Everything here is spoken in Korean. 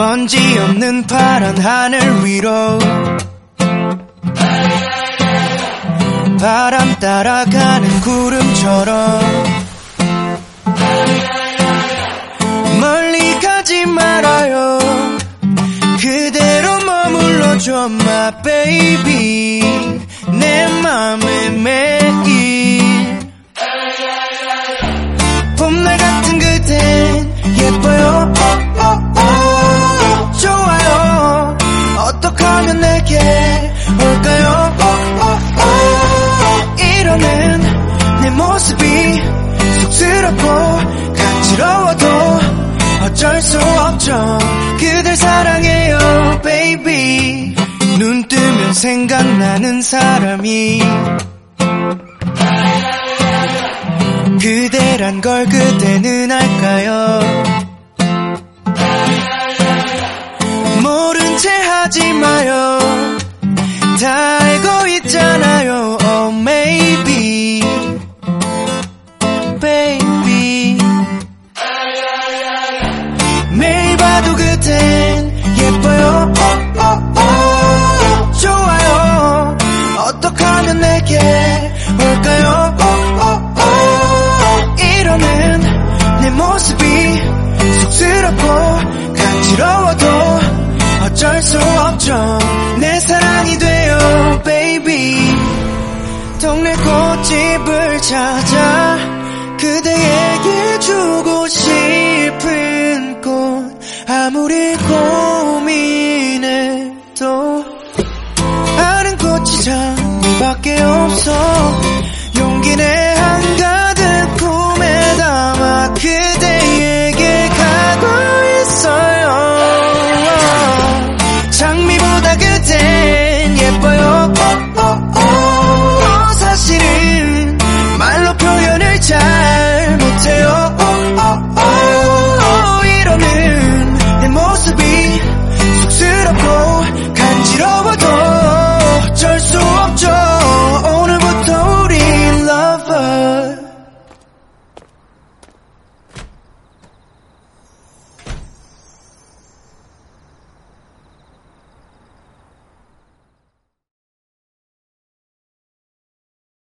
먼지 없는 파란 하늘 위로 바람 따라가는 구름처럼 멀리 가지 말아요. 그대로 머물러줘 my baby 모습이 쑥스럽고 간지러워도 어쩔 수 없죠. 그댈 사랑해요 baby. 눈 뜨면 생각나는 사람이 그대란 걸 그대는 알까요? 모른 채 하지 마요. 다 어떻게 하면 내게 올까요? 어, 어, 어. 이러는 내 모습이 쑥스럽고 간지러워도 어쩔 수 없죠. 내 사랑이 돼요 baby. 동네 꽃집을 찾아 그대에게 주고 싶은 꽃 아무리 고 꽃이 장밖에 없어. 용기 내